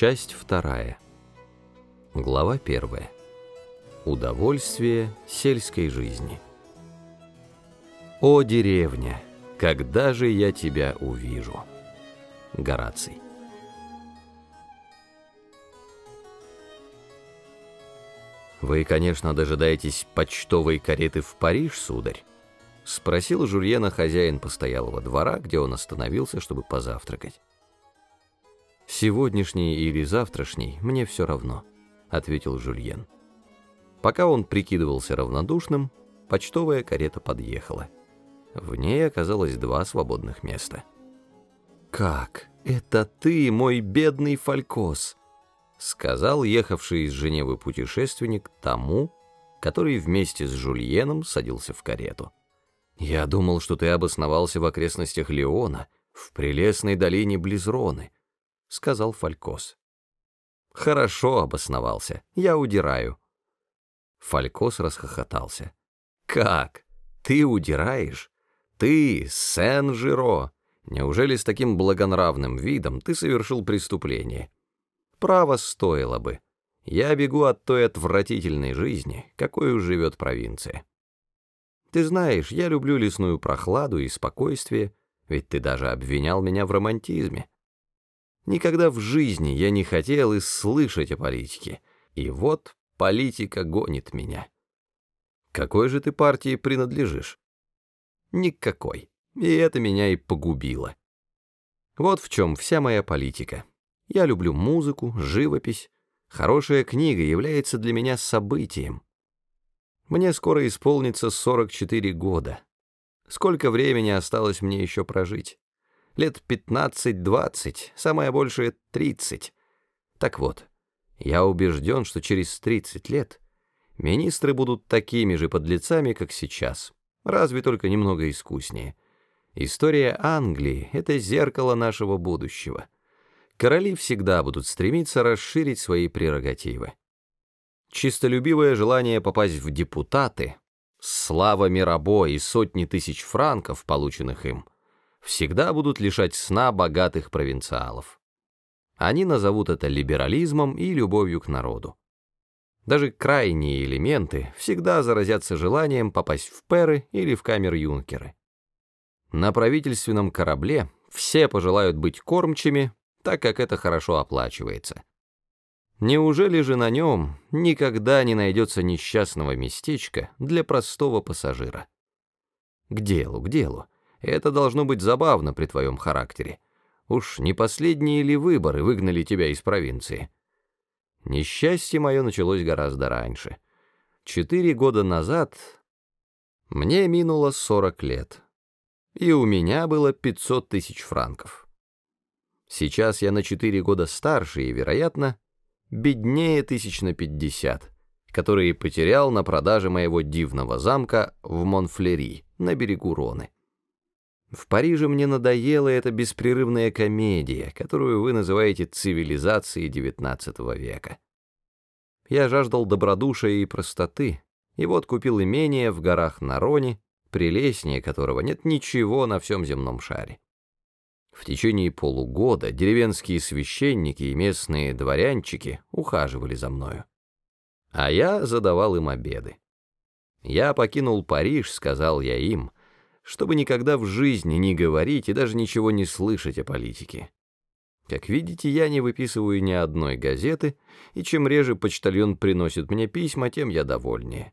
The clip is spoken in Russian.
Часть вторая. Глава первая. Удовольствие сельской жизни. О, деревня, когда же я тебя увижу? Гораций. Вы, конечно, дожидаетесь почтовой кареты в Париж, сударь? Спросил Жульена хозяин постоялого двора, где он остановился, чтобы позавтракать. «Сегодняшний или завтрашний, мне все равно», — ответил Жульен. Пока он прикидывался равнодушным, почтовая карета подъехала. В ней оказалось два свободных места. «Как? Это ты, мой бедный Фалькос!» — сказал ехавший из Женевы путешественник тому, который вместе с Жульеном садился в карету. «Я думал, что ты обосновался в окрестностях Леона, в прелестной долине Близроны» сказал Фалькос. «Хорошо обосновался, я удираю». Фалькос расхохотался. «Как? Ты удираешь? Ты, Сен-Жиро! Неужели с таким благонравным видом ты совершил преступление? Право стоило бы. Я бегу от той отвратительной жизни, какой живет провинция. Ты знаешь, я люблю лесную прохладу и спокойствие, ведь ты даже обвинял меня в романтизме. Никогда в жизни я не хотел и слышать о политике. И вот политика гонит меня. Какой же ты партии принадлежишь? Никакой. И это меня и погубило. Вот в чем вся моя политика. Я люблю музыку, живопись. Хорошая книга является для меня событием. Мне скоро исполнится 44 года. Сколько времени осталось мне еще прожить? Лет 15-20, самое большее 30. Так вот, я убежден, что через 30 лет министры будут такими же подлецами, как сейчас, разве только немного искуснее. История Англии — это зеркало нашего будущего. Короли всегда будут стремиться расширить свои прерогативы. Чистолюбивое желание попасть в депутаты, слава Мирабо и сотни тысяч франков, полученных им — всегда будут лишать сна богатых провинциалов. Они назовут это либерализмом и любовью к народу. Даже крайние элементы всегда заразятся желанием попасть в перы или в камер юнкеры. На правительственном корабле все пожелают быть кормчими, так как это хорошо оплачивается. Неужели же на нем никогда не найдется несчастного местечка для простого пассажира? К делу, к делу. Это должно быть забавно при твоем характере. Уж не последние ли выборы выгнали тебя из провинции? Несчастье мое началось гораздо раньше. Четыре года назад мне минуло сорок лет, и у меня было пятьсот тысяч франков. Сейчас я на четыре года старше и, вероятно, беднее тысяч на пятьдесят, которые потерял на продаже моего дивного замка в Монфлери на берегу Роны. В Париже мне надоела эта беспрерывная комедия, которую вы называете цивилизацией XIX века. Я жаждал добродушия и простоты, и вот купил имение в горах Нароне, прелестнее которого нет ничего на всем земном шаре. В течение полугода деревенские священники и местные дворянчики ухаживали за мною. А я задавал им обеды. Я покинул Париж, сказал я им, — чтобы никогда в жизни не говорить и даже ничего не слышать о политике. Как видите, я не выписываю ни одной газеты, и чем реже почтальон приносит мне письма, тем я довольнее.